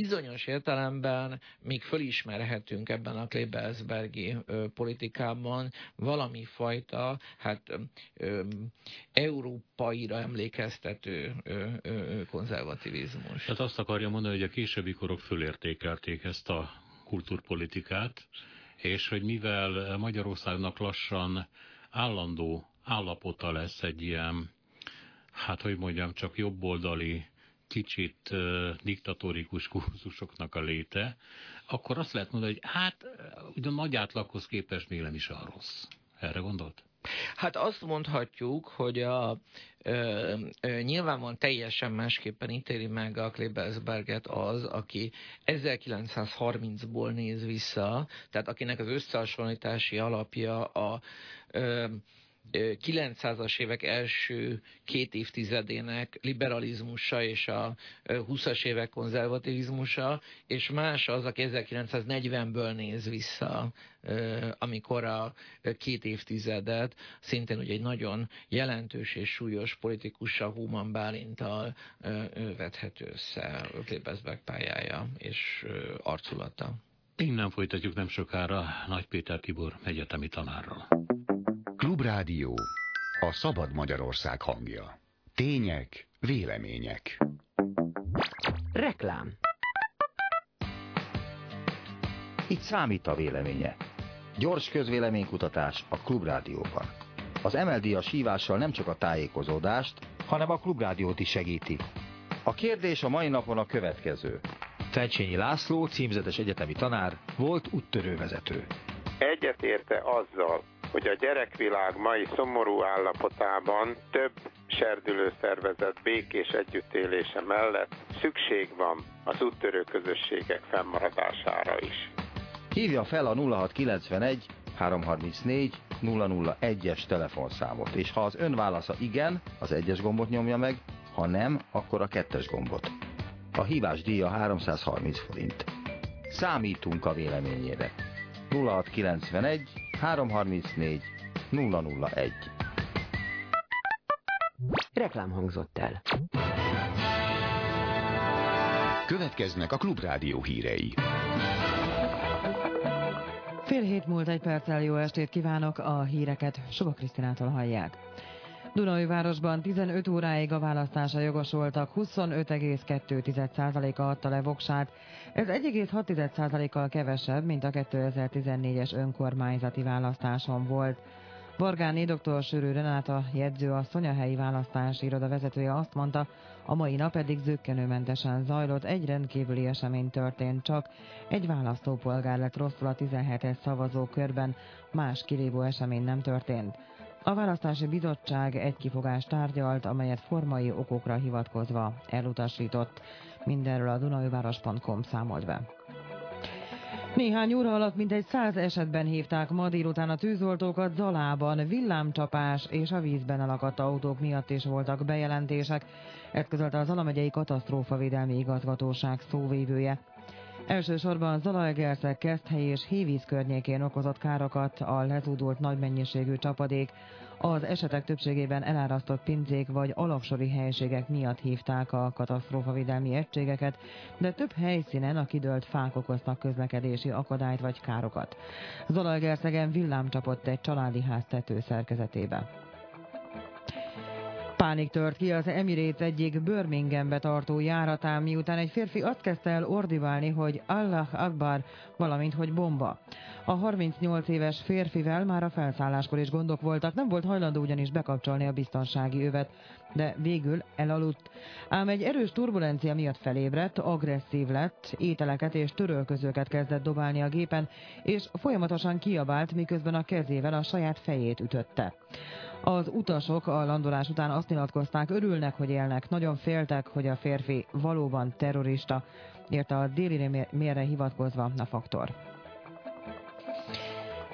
bizonyos értelemben még fölismerhetünk ebben a Klebelsbergi politikában valami fajta, hát ö, európaira emlékeztető ö, ö, konzervativizmus. Tehát azt akarja mondani, hogy a későbbi korok fölértékelték ezt a kultúrpolitikát, és hogy mivel Magyarországnak lassan állandó állapota lesz egy ilyen, hát hogy mondjam, csak jobboldali, kicsit diktatórikus kurzusoknak a léte, akkor azt lehet mondani, hogy hát ugyan nagy átlaghoz képest még nem is a rossz. Erre gondolt? Hát azt mondhatjuk, hogy a, ö, ö, nyilvánvalóan teljesen másképpen ítéli meg a Klebelsberget az, aki 1930-ból néz vissza, tehát akinek az összehasonlítási alapja a ö, 900-as évek első két évtizedének liberalizmusa és a 20-as évek konzervativizmusa, és más az, aki 1940-ből néz vissza, amikor a két évtizedet szintén ugye egy nagyon jelentős és súlyos politikussal, Human Bálintal vethető össze Klebesberg pályája és arculata. Innen folytatjuk nem sokára Nagy Péter Tibor egyetemi tanárral. Klubrádió. A szabad Magyarország hangja. Tények, vélemények. Reklám. Itt számít a véleménye. Gyors közvéleménykutatás a Klubrádióban. Az MLD a sívással nem csak a tájékozódást, hanem a Klubrádiót is segíti. A kérdés a mai napon a következő. Felcsényi László, címzetes egyetemi tanár, volt úttörővezető. Egyetérte azzal, hogy a gyerekvilág mai szomorú állapotában több serdülő szervezet békés együttélése mellett szükség van az úttörő közösségek fennmaradására is. Hívja fel a 0691 334 001-es telefonszámot, és ha az ön válasza igen, az egyes gombot nyomja meg, ha nem, akkor a kettes gombot. A hívás díja 330 forint. Számítunk a véleményére. 0691 334 001 Reklám hangzott el. Következnek a Klubrádió hírei. Fél hét múlt egy perccel jó estét kívánok, a híreket Soga Krisztinától hallják. Dunajvárosban 15 óráig a választása jogosultak, 25,2%-a adta le voksát. Ez 1,6%-kal kevesebb, mint a 2014-es önkormányzati választáson volt. Vargáni dr. Sörő Renáta jegyző a Szonyahelyi választási iroda vezetője azt mondta, a mai nap eddig zöggenőmentesen zajlott, egy rendkívüli esemény történt csak. Egy választópolgár lett rosszul a 17-es szavazókörben, más kirívó esemény nem történt. A választási bizottság egy kifogást tárgyalt, amelyet formai okokra hivatkozva elutasított. Mindenről a dunajváros.com számolt be. Néhány óra alatt mintegy száz esetben hívták ma délután a tűzoltókat Zalában, villámcsapás és a vízben alakadt autók miatt is voltak bejelentések. Ezt közölte az Alamegyei Katasztrófavédelmi Igazgatóság szóvévője. Elsősorban Zalaegerszeg, Keszthely és Hévíz környékén okozott károkat a lezúdult nagy mennyiségű csapadék. Az esetek többségében elárasztott pincék vagy alapsori helységek miatt hívták a katasztrófavédelmi egységeket, de több helyszínen a kidőlt fák okoztak közlekedési akadályt vagy károkat. Zalaegerszegen villám csapott egy családi ház tető szerkezetébe. Pánik tört ki az Emirates egyik Birminghambe tartó járatán, miután egy férfi azt kezdte el ordibálni, hogy Allah Akbar, valamint hogy bomba. A 38 éves férfivel már a felszálláskor is gondok voltak, nem volt hajlandó ugyanis bekapcsolni a biztonsági övet, de végül elaludt. Ám egy erős turbulencia miatt felébredt, agresszív lett, ételeket és törölközőket kezdett dobálni a gépen, és folyamatosan kiabált, miközben a kezével a saját fejét ütötte. Az utasok a landolás után azt nyilatkozták, örülnek, hogy élnek, nagyon féltek, hogy a férfi valóban terrorista, írta a déli mérre hivatkozva a faktor.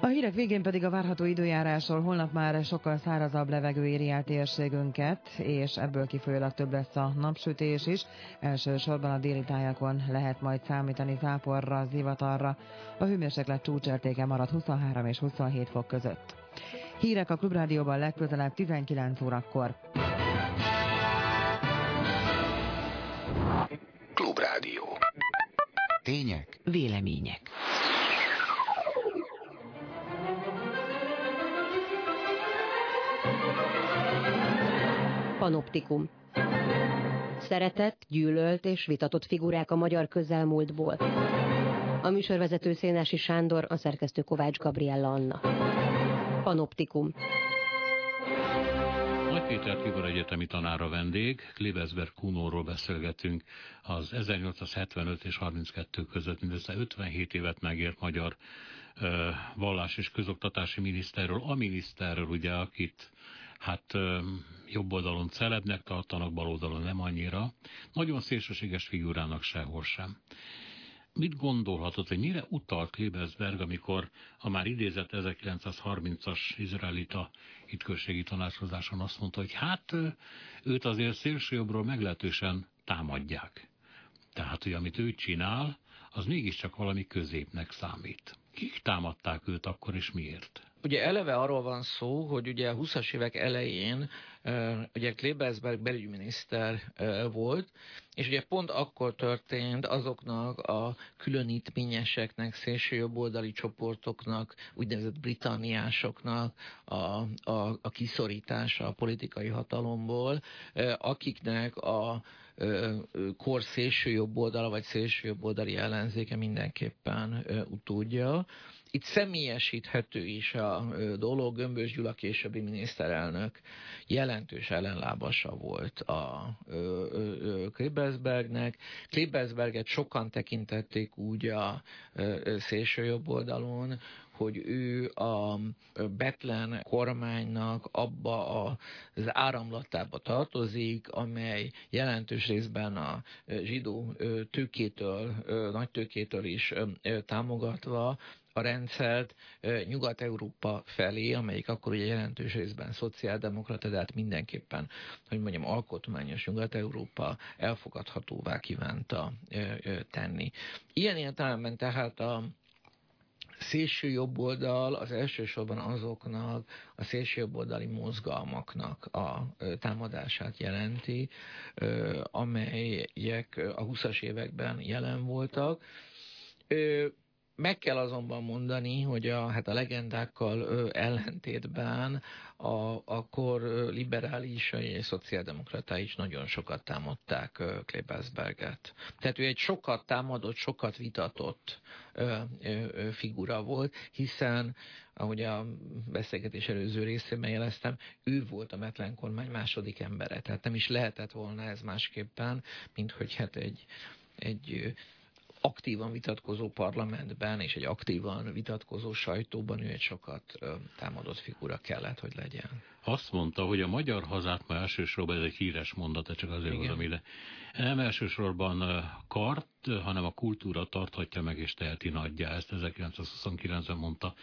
A hírek végén pedig a várható időjárásról holnap már sokkal szárazabb levegő éri el térségünket, és ebből kifolyólag több lesz a napsütés is. Elsősorban a déli tájakon lehet majd számítani záporra, zivatarra. A hőmérséklet csúcsértéke marad 23 és 27 fok között. Hírek a Klubrádióban legközelebb 19 órakor. Klubrádió. Tények, vélemények. Panoptikum. Szeretett, gyűlölt és vitatott figurák a magyar közelmúltból. A műsorvezető Szénási Sándor, a szerkesztő Kovács Gabriella Anna. Panoptikum. Nagy Péter Tibor egyetemi tanára vendég, Klebesberg Kunóról beszélgetünk, az 1875 és 32 között mindössze 57 évet megért magyar ö, vallás és közoktatási miniszterről, a miniszterről ugye, akit hát jobb oldalon celebnek tartanak, bal oldalon nem annyira. Nagyon szélsőséges figurának sehol sem. Mit gondolhatott, hogy mire utalt Klebesberg, amikor a már idézett 1930-as izraelita hitközségi tanácskozáson azt mondta, hogy hát őt azért szélsőjobbról meglehetősen támadják. Tehát, hogy amit ő csinál, az mégiscsak valami középnek számít. Kik támadták őt akkor, és miért? Ugye eleve arról van szó, hogy ugye a 20-as évek elején ugye Klebersberg belügyminiszter volt, és ugye pont akkor történt azoknak a különítményeseknek, szélsőjobboldali csoportoknak, úgynevezett britanniásoknak a, a, a kiszorítása a politikai hatalomból, akiknek a kor szélső jobb oldala, vagy szélső jobb oldali ellenzéke mindenképpen utódja. Itt személyesíthető is a dolog, Gömbös Gyula későbbi miniszterelnök jelentős ellenlábasa volt a Klebersbergnek. Klebersberget sokan tekintették úgy a szélső jobb oldalon, hogy ő a Betlen kormánynak abba az áramlatába tartozik, amely jelentős részben a zsidó tőkétől, nagy tőkétől is támogatva a rendszert Nyugat-Európa felé, amelyik akkor ugye jelentős részben szociáldemokrata, de hát mindenképpen, hogy mondjam, alkotmányos Nyugat-Európa elfogadhatóvá kívánta tenni. Ilyen értelemben tehát a szélső jobb oldal az elsősorban azoknak a szélső jobb oldali mozgalmaknak a támadását jelenti, amelyek a 20-as években jelen voltak. Meg kell azonban mondani, hogy a, hát a legendákkal ö, ellentétben a, akkor liberálisai és szociáldemokraták is nagyon sokat támadták ö, Klebersberget. Tehát ő egy sokat támadott, sokat vitatott ö, ö, figura volt, hiszen ahogy a beszélgetés előző részében jeleztem, ő volt a Metlen kormány második embere. Tehát nem is lehetett volna ez másképpen, mint hogy hát egy, egy aktívan vitatkozó parlamentben és egy aktívan vitatkozó sajtóban ő egy sokat támadott figura kellett, hogy legyen. Azt mondta, hogy a magyar hazát már elsősorban, ez egy híres mondata, csak azért Igen. mondom ide, nem elsősorban kart, hanem a kultúra tarthatja meg és teheti nagyjá, ezt 1929-ben mondta.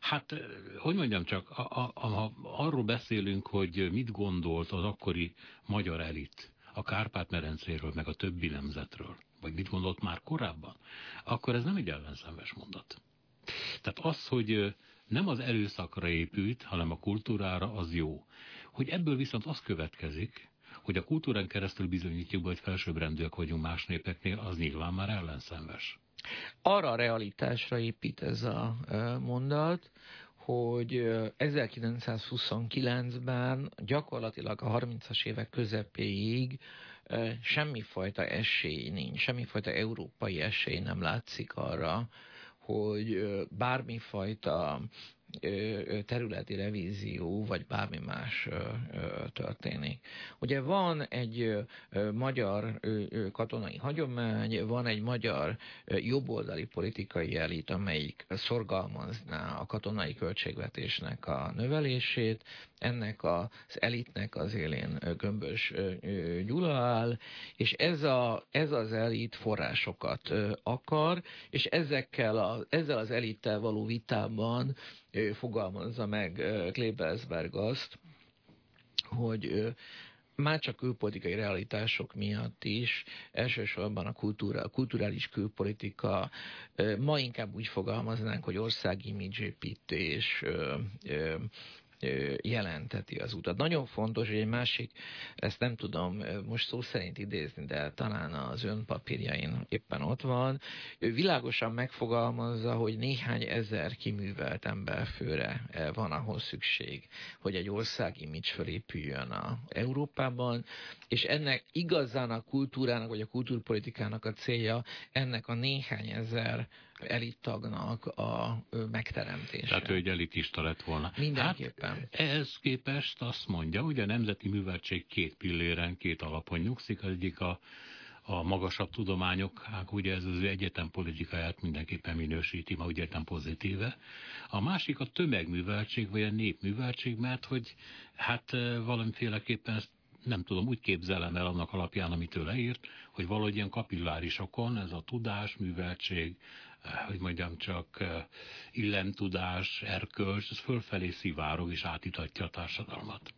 Hát, hogy mondjam csak, a, a, a, arról beszélünk, hogy mit gondolt az akkori magyar elit a Kárpát-medencéről, meg a többi nemzetről vagy mit gondolt már korábban, akkor ez nem egy ellenszenves mondat. Tehát az, hogy nem az erőszakra épült, hanem a kultúrára, az jó. Hogy ebből viszont az következik, hogy a kultúrán keresztül bizonyítjuk, hogy felsőbbrendűek vagyunk más népeknél, az nyilván már ellenszenves. Arra a realitásra épít ez a mondat, hogy 1929-ben gyakorlatilag a 30-as évek közepéig semmifajta esély nincs, semmifajta európai esély nem látszik arra, hogy bármifajta területi revízió, vagy bármi más történik. Ugye van egy magyar katonai hagyomány, van egy magyar jobboldali politikai elit, amelyik szorgalmazná a katonai költségvetésnek a növelését, ennek az elitnek az élén Gömbös Gyula áll, és ez, a, ez az elit forrásokat akar, és ezekkel a, ezzel az elittel való vitában fogalmazza meg Klebersberg azt, hogy már csak külpolitikai realitások miatt is, elsősorban a, kultúra, a kulturális külpolitika, ma inkább úgy fogalmaznánk, hogy országi imidzsépítés, jelenteti az utat. Nagyon fontos, hogy egy másik, ezt nem tudom most szó szerint idézni, de talán az ön papírjain éppen ott van, ő világosan megfogalmazza, hogy néhány ezer kiművelt emberfőre van ahhoz szükség, hogy egy ország image felépüljön a Európában, és ennek igazán a kultúrának, vagy a kultúrpolitikának a célja ennek a néhány ezer elittagnak a megteremtése. Tehát ő egy elitista lett volna. Mindenképpen. Hát, ehhez képest azt mondja, hogy a nemzeti műveltség két pilléren, két alapon nyugszik. Az egyik a a magasabb tudományok, hát ugye ez az egyetem politikáját mindenképpen minősíti, ma úgy értem pozitíve. A másik a tömegműveltség, vagy a népműveltség, mert hogy hát valamiféleképpen ezt nem tudom, úgy képzelem el annak alapján, amit ő leírt, hogy valahogy ilyen kapillárisokon ez a tudás, műveltség, hogy mondjam csak, illemtudás, erkölcs, ez fölfelé szivárog és átítatja a társadalmat.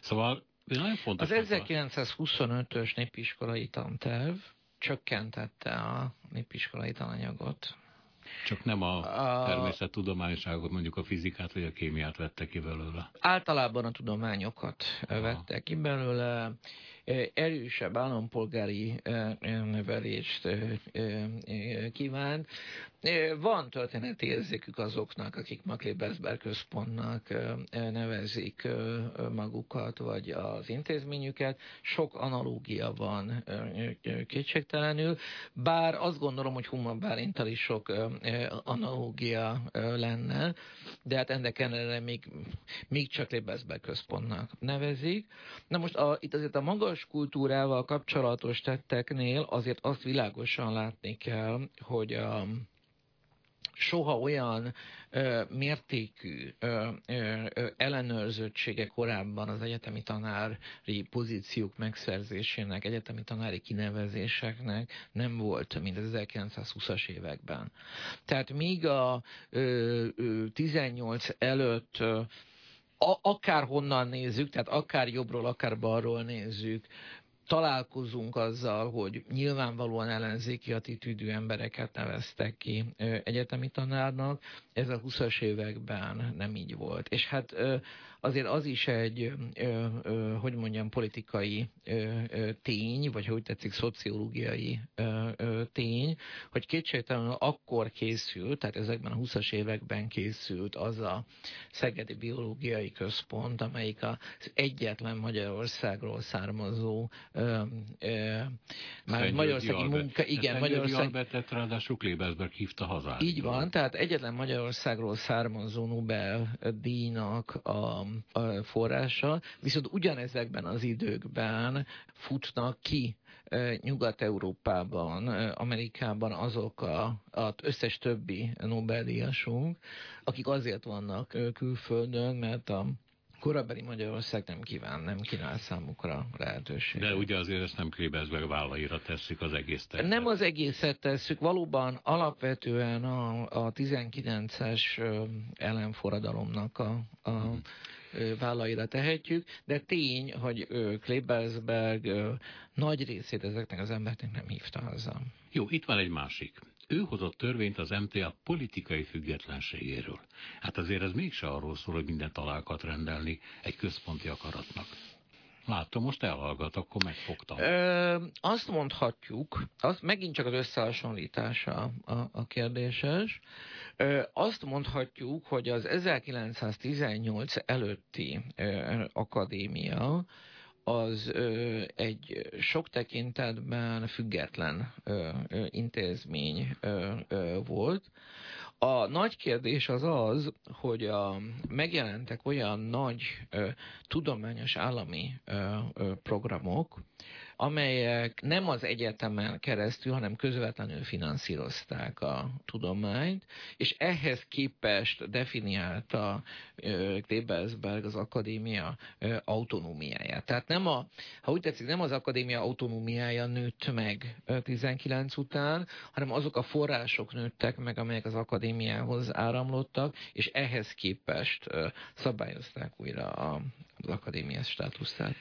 Szóval nagyon fontos. Az 1925-ös népiskolai tanterv csökkentette a népiskolai tananyagot. Csak nem a, a természettudományságot, mondjuk a fizikát vagy a kémiát vette ki belőle. Általában a tudományokat Aha. vette ki belőle erősebb állampolgári nevelést kívánt. Van történeti érzékük azoknak, akik Maklébezber központnak nevezik magukat, vagy az intézményüket. Sok analógia van kétségtelenül, bár azt gondolom, hogy Huma Bálintal is sok analógia lenne, de hát ennek ellenére még, még csak Lébezber központnak nevezik. Na most a, itt azért a magas kultúrával kapcsolatos tetteknél azért azt világosan látni kell, hogy a, soha olyan ö, mértékű ö, ö, ellenőrzöttsége korábban az egyetemi tanári pozíciók megszerzésének, egyetemi tanári kinevezéseknek nem volt, mint az 1920-as években. Tehát míg a ö, ö, 18 előtt ö, akár honnan nézzük, tehát akár jobbról, akár balról nézzük, találkozunk azzal, hogy nyilvánvalóan ellenzéki attitűdű embereket neveztek ki egyetemi tanárnak. Ez a 20-as években nem így volt. És hát azért az is egy, ö, ö, hogy mondjam, politikai ö, ö, tény, vagy hogy tetszik, szociológiai ö, ö, tény, hogy kétségtelenül akkor készült, tehát ezekben a 20-as években készült az a Szegedi Biológiai Központ, amelyik az egyetlen Magyarországról származó ö, ö, már Magyarországi munka, igen, Magyarország... Albertet ráadásul Klebersberg hívta hazára. Így van, tehát egyetlen Magyarországról származó Nobel-díjnak a a forrása, viszont ugyanezekben az időkben futnak ki Nyugat-Európában, Amerikában azok a, az összes többi Nobel-díjasunk, akik azért vannak külföldön, mert a korabeli Magyarország nem kíván, nem kínál számukra lehetőséget. De ugye azért ezt nem Klebersberg vállaira tesszük az egész tervet. Nem az egészet tesszük, valóban alapvetően a, a 19-es ellenforradalomnak a, a hmm vállaira tehetjük, de tény, hogy Klebersberg nagy részét ezeknek az embereknek nem hívta haza. Jó, itt van egy másik. Ő hozott törvényt az MTA politikai függetlenségéről. Hát azért ez mégse arról szól, hogy minden találkat rendelni egy központi akaratnak. Látom, most elhallgat, akkor megfogtam. Ö, azt mondhatjuk, az megint csak az összehasonlítása a, a kérdéses, ö, azt mondhatjuk, hogy az 1918 előtti ö, akadémia az ö, egy sok tekintetben független ö, ö, intézmény ö, ö, volt, a nagy kérdés az az, hogy a, megjelentek olyan nagy ö, tudományos állami ö, ö, programok, amelyek nem az egyetemen keresztül, hanem közvetlenül finanszírozták a tudományt, és ehhez képest definiálta Klebersberg az akadémia autonómiáját. Tehát nem a, ha úgy tetszik, nem az akadémia autonómiája nőtt meg 19 után, hanem azok a források nőttek meg, amelyek az akadémiához áramlottak, és ehhez képest szabályozták újra az akadémia státuszát.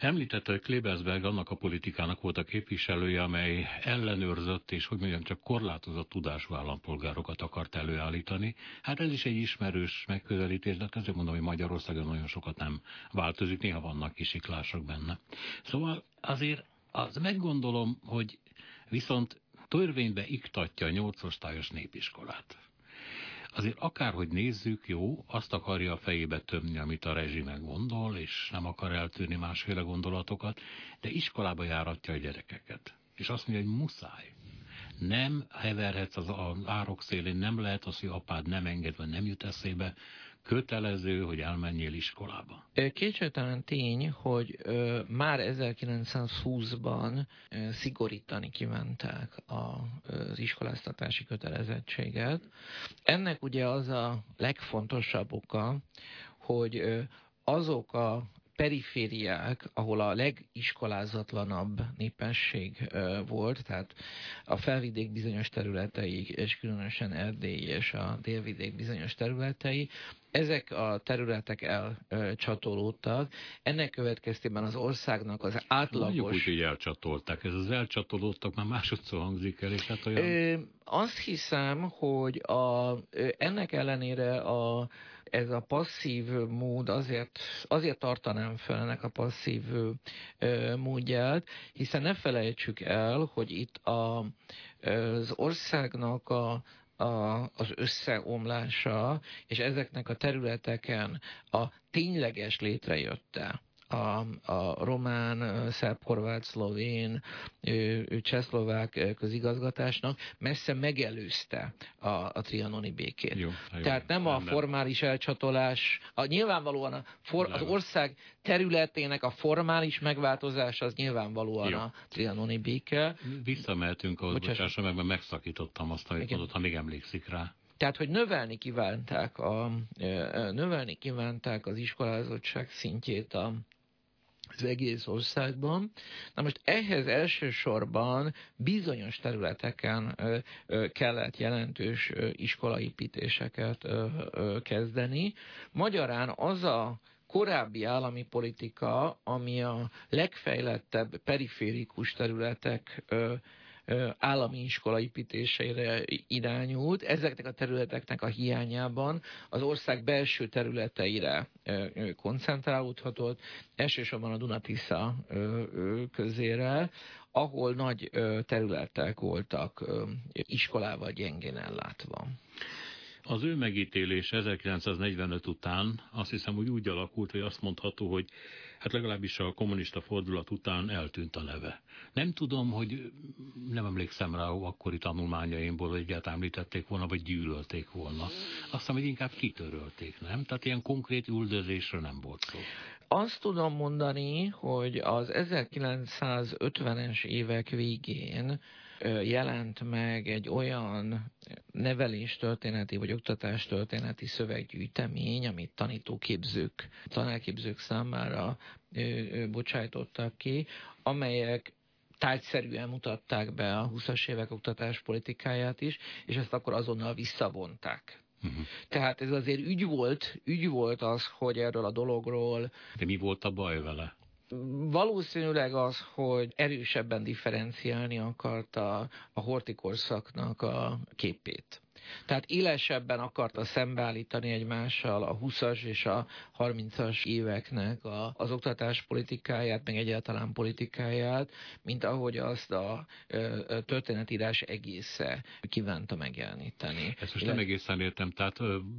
Említette, hogy Klebersberg annak a politikának volt a képviselője, amely ellenőrzött és, hogy mondjam, csak korlátozott tudású állampolgárokat akart előállítani. Hát ez is egy ismerős megközelítés, de hát ezért mondom, hogy Magyarországon nagyon sokat nem változik, néha vannak kisiklások benne. Szóval azért az meggondolom, hogy viszont törvénybe iktatja a nyolcosztályos népiskolát. Azért akárhogy nézzük, jó, azt akarja a fejébe tömni, amit a rezsime gondol, és nem akar eltűrni másféle gondolatokat, de iskolába járatja a gyerekeket. És azt mondja, hogy muszáj. Nem heverhetsz az árok szélén, nem lehet az, hogy apád nem enged, vagy nem jut eszébe, kötelező, hogy elmenjél iskolába. Kétségtelen tény, hogy ö, már 1920-ban ö, szigorítani kívánták a, az iskoláztatási kötelezettséget. Ennek ugye az a legfontosabb oka, hogy ö, azok a perifériák, ahol a legiskolázatlanabb népesség volt, tehát a felvidék bizonyos területei, és különösen Erdély és a délvidék bizonyos területei, ezek a területek elcsatolódtak. Ennek következtében az országnak az átlagos... Mondjuk úgy, hogy elcsatolták. Ez az elcsatolódtak már másodszor hangzik el, és hát olyan... Ö, azt hiszem, hogy a, ennek ellenére a ez a passzív mód azért, azért tartanám fel ennek a passzív módját, hiszen ne felejtsük el, hogy itt a, az országnak a a, az összeomlása, és ezeknek a területeken a tényleges létrejötte a, a román, szerb, horvát, szlovén, csehszlovák közigazgatásnak messze megelőzte a, a trianoni békét. Jó, jó, Tehát nem a formális elcsatolás, a, nyilvánvalóan a for, az ország területének a formális megváltozás az nyilvánvalóan jó. a trianoni béke. Visszamehetünk ahhoz, bocsássa meg, mert megszakítottam azt, amit mondott, ha még emlékszik rá. Tehát, hogy növelni kívánták, a, növelni kívánták az iskolázottság szintjét a, az egész országban. Na most ehhez elsősorban bizonyos területeken kellett jelentős iskolaépítéseket kezdeni. Magyarán az a korábbi állami politika, ami a legfejlettebb periférikus területek állami iskola építésére irányult. Ezeknek a területeknek a hiányában az ország belső területeire koncentrálódhatott, elsősorban a Dunatisza közére, ahol nagy területek voltak iskolával gyengén ellátva. Az ő megítélés 1945 után azt hiszem, hogy úgy alakult, hogy azt mondható, hogy hát legalábbis a kommunista fordulat után eltűnt a neve. Nem tudom, hogy nem emlékszem rá akkori tanulmányaimból, hogy egyáltalán említették volna, vagy gyűlölték volna. Azt hiszem, hogy inkább kitörölték, nem? Tehát ilyen konkrét üldözésről nem volt szó. Azt tudom mondani, hogy az 1950-es évek végén jelent meg egy olyan neveléstörténeti vagy oktatástörténeti szöveggyűjtemény, amit tanítóképzők, tanárképzők számára bocsájtottak ki, amelyek tárgyszerűen mutatták be a 20-as évek oktatáspolitikáját is, és ezt akkor azonnal visszavonták. Uh-huh. Tehát ez azért ügy volt, ügy volt az, hogy erről a dologról... De mi volt a baj vele? Valószínűleg az, hogy erősebben differenciálni akarta a hortikorszaknak a képét. Tehát élesebben akarta szembeállítani egymással a 20-as és a 30-as éveknek a, az oktatás politikáját, meg egyáltalán politikáját, mint ahogy azt a a történetírás egésze kívánta megjeleníteni. Ezt most nem egészen értem, tehát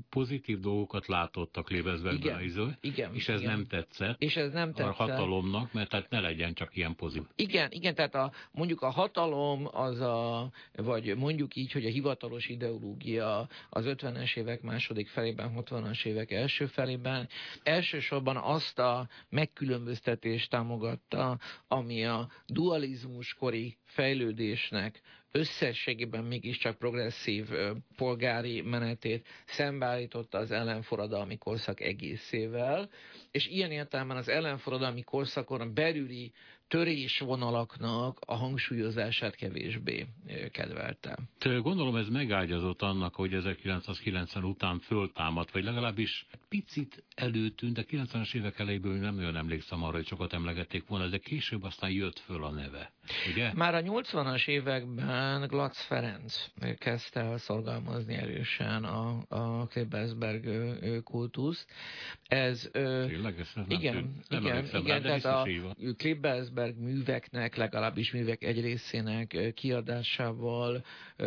pozitív dolgokat látottak lévezve igen, igen, és ez igen. nem tetszett. És ez nem tetszett. A hatalomnak, mert tehát ne legyen csak ilyen pozitív. Igen, igen, tehát a, mondjuk a hatalom az a, vagy mondjuk így, hogy a hivatalos ideológia ideológia az 50-es évek második felében, 60-as évek első felében. Elsősorban azt a megkülönböztetést támogatta, ami a dualizmus kori fejlődésnek összességében mégiscsak progresszív polgári menetét szembeállította az ellenforradalmi korszak egészével, és ilyen értelemben az ellenforradalmi korszakon a belüli törésvonalaknak a hangsúlyozását kevésbé kedvelte. Gondolom ez megágyazott annak, hogy 1990 után föltámadt, vagy legalábbis picit előtűnt, de 90-es évek elejéből nem nagyon emlékszem arra, hogy sokat emlegették volna, de később aztán jött föl a neve. Ugye? Már a 80-as években Glatz Ferenc kezdte el szorgalmazni erősen a, a Klebersberg kultuszt. Ez, Tényleg, ez nem igen, nem igen, igen, rá, tehát a Klebersberg műveknek, legalábbis művek egy részének kiadásával,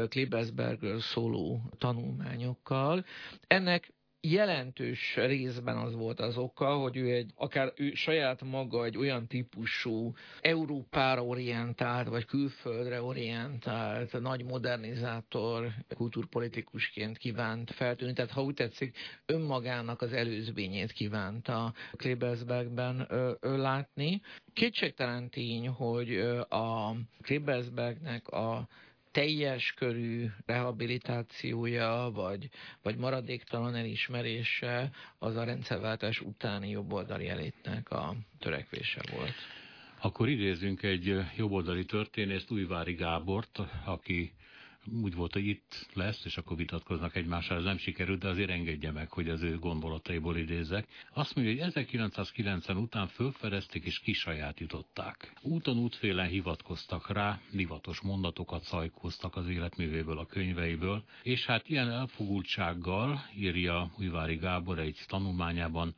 Klebersbergről szóló tanulmányokkal. Ennek jelentős részben az volt az oka, hogy ő egy, akár ő saját maga egy olyan típusú Európára orientált, vagy külföldre orientált, nagy modernizátor, kulturpolitikusként kívánt feltűnni. Tehát ha úgy tetszik, önmagának az előzményét kívánta Klebersbergben látni. Kétségtelen tény, hogy a Klebersbergnek a teljes körű rehabilitációja, vagy, vagy maradéktalan elismerése az a rendszerváltás utáni jobboldali elétnek a törekvése volt. Akkor idézünk egy jobboldali történészt, Újvári Gábort, aki úgy volt, hogy itt lesz, és akkor vitatkoznak egymással, ez nem sikerült, de azért engedje meg, hogy az ő gondolataiból idézek. Azt mondja, hogy 1990 után fölfedezték és kisajátították. Úton útfélen hivatkoztak rá, divatos mondatokat szajkoztak az életművéből, a könyveiből, és hát ilyen elfogultsággal, írja Újvári Gábor egy tanulmányában,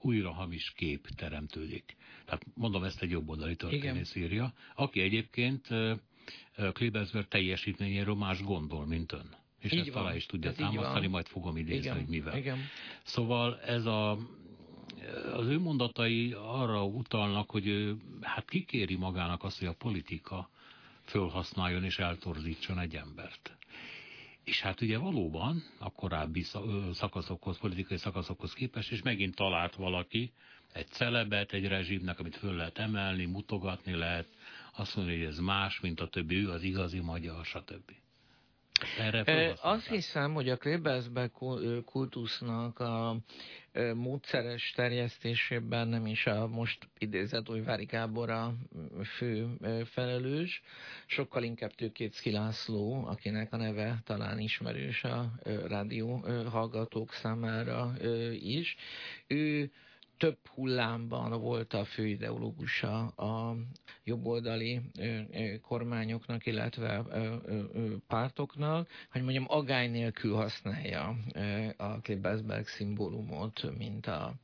újra hamis kép teremtődik. Tehát mondom, ezt egy jobboldali történész írja, aki egyébként Klebersberg teljesítményéről más gondol, mint ön. És így ezt van. alá is tudja támasztani, majd fogom idézni, Igen. hogy mivel. Igen. Szóval ez a az ő mondatai arra utalnak, hogy ő hát kikéri magának azt, hogy a politika fölhasználjon és eltorzítson egy embert. És hát ugye valóban a korábbi szakaszokhoz, politikai szakaszokhoz képest, és megint talált valaki egy celebet, egy rezsimnek, amit föl lehet emelni, mutogatni lehet, azt mondja, hogy ez más, mint a többi, ő az igazi magyar, stb. Erre azt hiszem, hogy a Klebersberg kultusznak a módszeres terjesztésében nem is a most idézett Újvári Gábor a fő felelős, sokkal inkább Tőkécki László, akinek a neve talán ismerős a rádió hallgatók számára is. Ő több hullámban volt a főideológusa a jobboldali kormányoknak, illetve pártoknak, hogy mondjam, agály nélkül használja a Klebersberg szimbólumot, mint a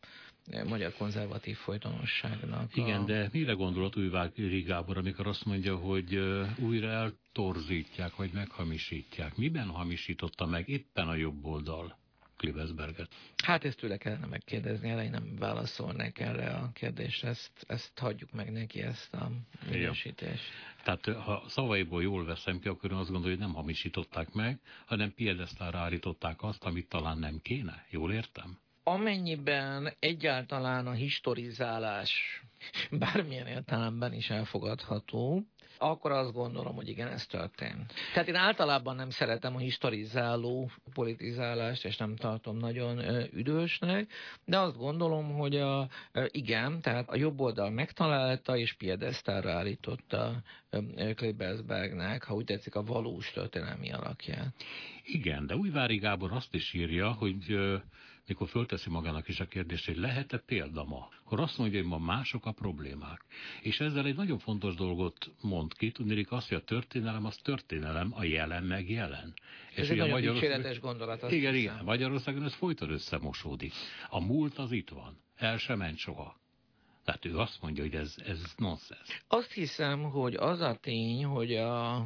magyar konzervatív folytonosságnak. Igen, a... de mire gondolat Újvági Gábor, amikor azt mondja, hogy újra eltorzítják, vagy meghamisítják? Miben hamisította meg éppen a jobb oldal? Klivesberget? Hát ezt tőle kellene megkérdezni, elején nem válaszolnék erre a kérdésre, ezt, ezt hagyjuk meg neki, ezt a minősítést. Tehát ha szavaiból jól veszem ki, akkor azt gondolja, hogy nem hamisították meg, hanem piedesztára állították azt, amit talán nem kéne. Jól értem? Amennyiben egyáltalán a historizálás bármilyen értelemben is elfogadható, akkor azt gondolom, hogy igen, ez történt. Tehát én általában nem szeretem a historizáló politizálást, és nem tartom nagyon üdvösnek, de azt gondolom, hogy a, igen, tehát a jobb oldal megtalálta és piedesztára állította Klebersbergnek, ha úgy tetszik, a valós történelmi alakját. Igen, de Újvári Gábor azt is írja, hogy mikor fölteszi magának is a kérdést, hogy lehet-e példa ma, akkor azt mondja, hogy ma mások a problémák. És ezzel egy nagyon fontos dolgot mond ki, tudnék azt, hogy a történelem az történelem, a jelen meg jelen. Ez és egy nagyon Magyarország... gondolat. Azt igen, hiszem. igen, Magyarországon ez folyton összemosódik. A múlt az itt van, el sem ment soha. Tehát ő azt mondja, hogy ez, ez nonsens. Azt hiszem, hogy az a tény, hogy a,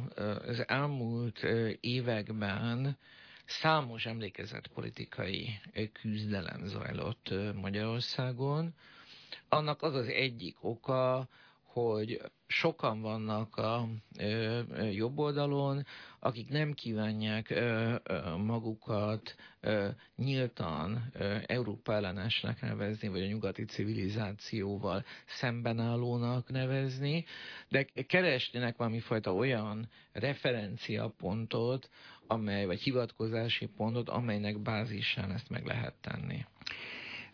az elmúlt években Számos emlékezett politikai küzdelem zajlott Magyarországon. Annak az az egyik oka, hogy sokan vannak a jobb oldalon, akik nem kívánják magukat ö, nyíltan ö, Európa ellenesnek nevezni, vagy a nyugati civilizációval szembenállónak nevezni, de keresnének valamifajta olyan referenciapontot, amely, vagy hivatkozási pontot, amelynek bázisán ezt meg lehet tenni.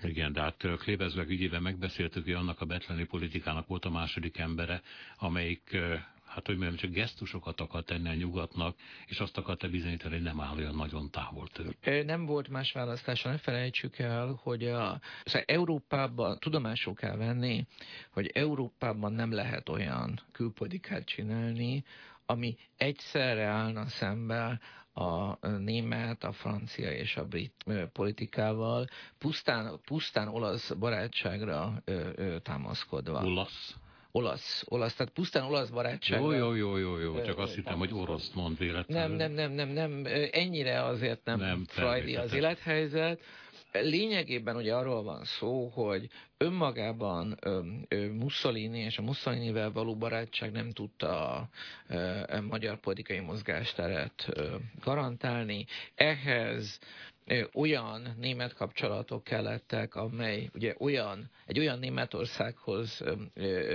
Igen, de hát Klebezberg ügyében megbeszéltük, hogy annak a betleni politikának volt a második embere, amelyik hát hogy mondjam, csak gesztusokat akar tenni a nyugatnak, és azt akarta bizonyítani, hogy nem áll olyan nagyon távol tőle. Nem volt más választása, ne felejtsük el, hogy a, szóval Európában tudomásul kell venni, hogy Európában nem lehet olyan külpolitikát csinálni, ami egyszerre állna szembe a német, a francia és a brit politikával, pusztán, pusztán olasz barátságra ö, ö, támaszkodva. Olasz? olasz, olasz, tehát pusztán olasz barátság. Jó, jó, jó, jó, jó, csak azt hittem, hogy orosz mond véletlenül. Nem, nem, nem, nem, nem, ennyire azért nem, nem Freudi az élethelyzet. Lényegében ugye arról van szó, hogy önmagában Mussolini és a Mussolinivel való barátság nem tudta a, magyar politikai mozgásteret garantálni. Ehhez olyan német kapcsolatok kellettek, amely ugye olyan, egy olyan Németországhoz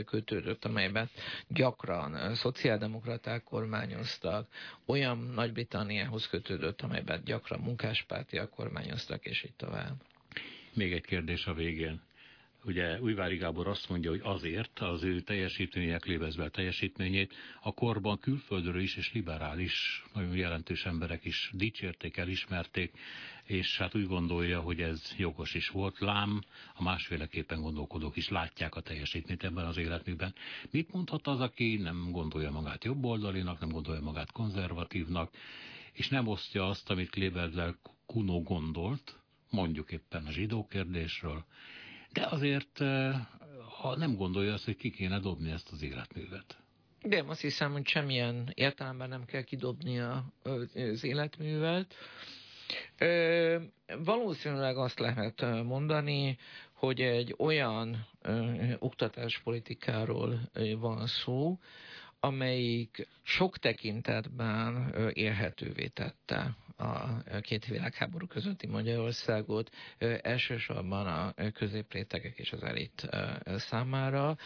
kötődött, amelyben gyakran szociáldemokraták kormányoztak, olyan Nagy-Britanniához kötődött, amelyben gyakran munkáspártiak kormányoztak, és így tovább. Még egy kérdés a végén. Ugye Újvári Gábor azt mondja, hogy azért az ő teljesítménye, Klébezbel teljesítményét a korban külföldről is és liberális, nagyon jelentős emberek is dicsérték, elismerték, és hát úgy gondolja, hogy ez jogos is volt. Lám, a másféleképpen gondolkodók is látják a teljesítményt ebben az életműben. Mit mondhat az, aki nem gondolja magát jobboldalinak, nem gondolja magát konzervatívnak, és nem osztja azt, amit Kleberzel Kuno gondolt, mondjuk éppen a zsidó kérdésről, de azért ha nem gondolja azt, hogy ki kéne dobni ezt az életművet. De azt hiszem, hogy semmilyen értelemben nem kell kidobni az életművet. Valószínűleg azt lehet mondani, hogy egy olyan oktatáspolitikáról van szó, amelyik sok tekintetben élhetővé tette a két világháború közötti Magyarországot, elsősorban a középrétegek és az elit számára,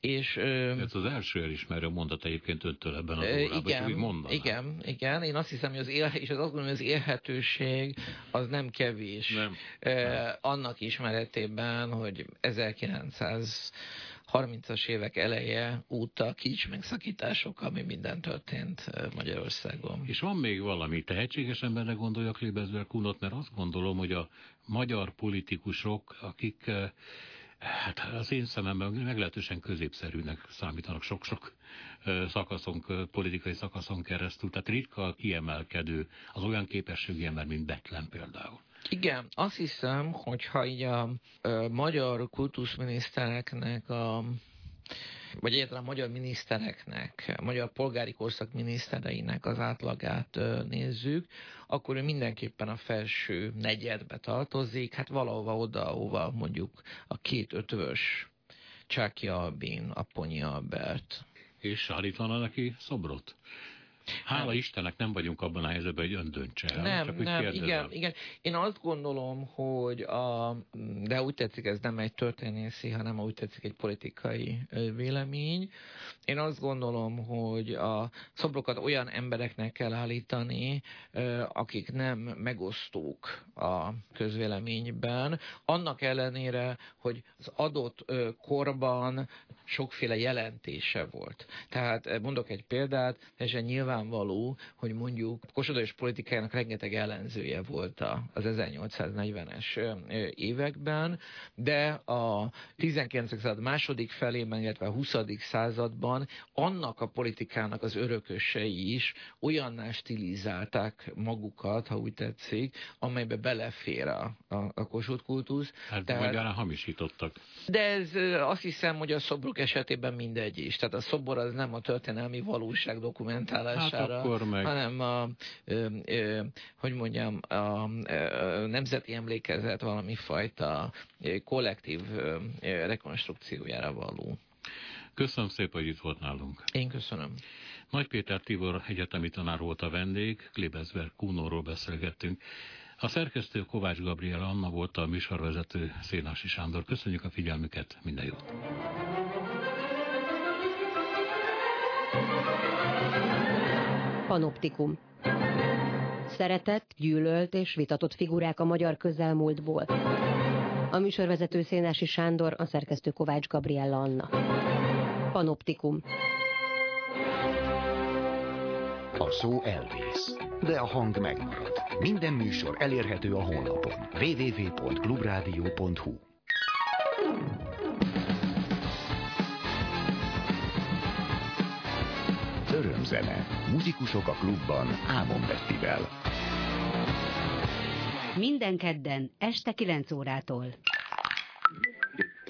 és, Ez az első elismerő mondat egyébként öntől ebben az órában, igen, úgy Igen, igen. Én azt hiszem, hogy az, él, és az azt gondolom, hogy az élhetőség az nem kevés. Nem. Eh, annak ismeretében, hogy 1900 30-as évek eleje óta kics megszakítások, ami minden történt Magyarországon. És van még valami tehetséges emberre gondolja Klebezber Kunot, mert azt gondolom, hogy a magyar politikusok, akik hát az én szememben meglehetősen középszerűnek számítanak sok-sok szakaszon, politikai szakaszon keresztül, tehát ritka kiemelkedő, az olyan képességi ember, mint Betlen például. Igen, azt hiszem, hogyha így a, a magyar kultuszminisztereknek a vagy egyáltalán magyar minisztereknek, magyar polgári korszak minisztereinek az átlagát nézzük, akkor ő mindenképpen a felső negyedbe tartozik, hát valahova oda, ahova mondjuk a két ötvös Csáki Albin, Aponyi Albert. És állítana neki szobrot? Hála. Istennek nem vagyunk abban a helyzetben, hogy ön döntse el. Nem, csak nem, igen, igen. Én azt gondolom, hogy a, de úgy tetszik, ez nem egy történészi, hanem úgy tetszik egy politikai vélemény. Én azt gondolom, hogy a szobrokat olyan embereknek kell állítani, akik nem megosztók a közvéleményben, annak ellenére, hogy az adott korban sokféle jelentése volt. Tehát mondok egy példát, és nyilván nyilvánvaló, hogy mondjuk Kossuth politikájának rengeteg ellenzője volt az 1840-es években, de a 19. század második felében, illetve a 20. században annak a politikának az örökösei is olyanná stilizálták magukat, ha úgy tetszik, amelybe belefér a, a, a Kossuth kultusz. Hát Tehát, hamisítottak. De ez azt hiszem, hogy a szobrok esetében mindegy is. Tehát a szobor az nem a történelmi valóság dokumentálása, hatására, hát meg... hanem a, ö, ö, hogy mondjam, a, a nemzeti emlékezet valami fajta kollektív ö, rekonstrukciójára való. Köszönöm szépen, hogy itt volt nálunk. Én köszönöm. Nagy Péter Tibor egyetemi tanár volt a vendég, Klebezberg Kunóról beszélgettünk. A szerkesztő Kovács Gabriel Anna volt a műsorvezető Szénási Sándor. Köszönjük a figyelmüket, minden jót! Panoptikum. Szeretett, gyűlölt és vitatott figurák a magyar közelmúltból. A műsorvezető Szénási Sándor, a szerkesztő Kovács Gabriella Anna. Panoptikum. A szó elvész, de a hang megmarad. Minden műsor elérhető a honlapon www.clubradio.hu Örömzene. Muzsikusok a klubban Ámon Bettivel. Minden kedden este 9 órától.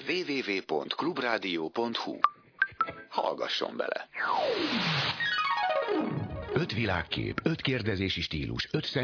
www.clubradio.hu Hallgasson bele! Öt világkép, öt kérdezési stílus, öt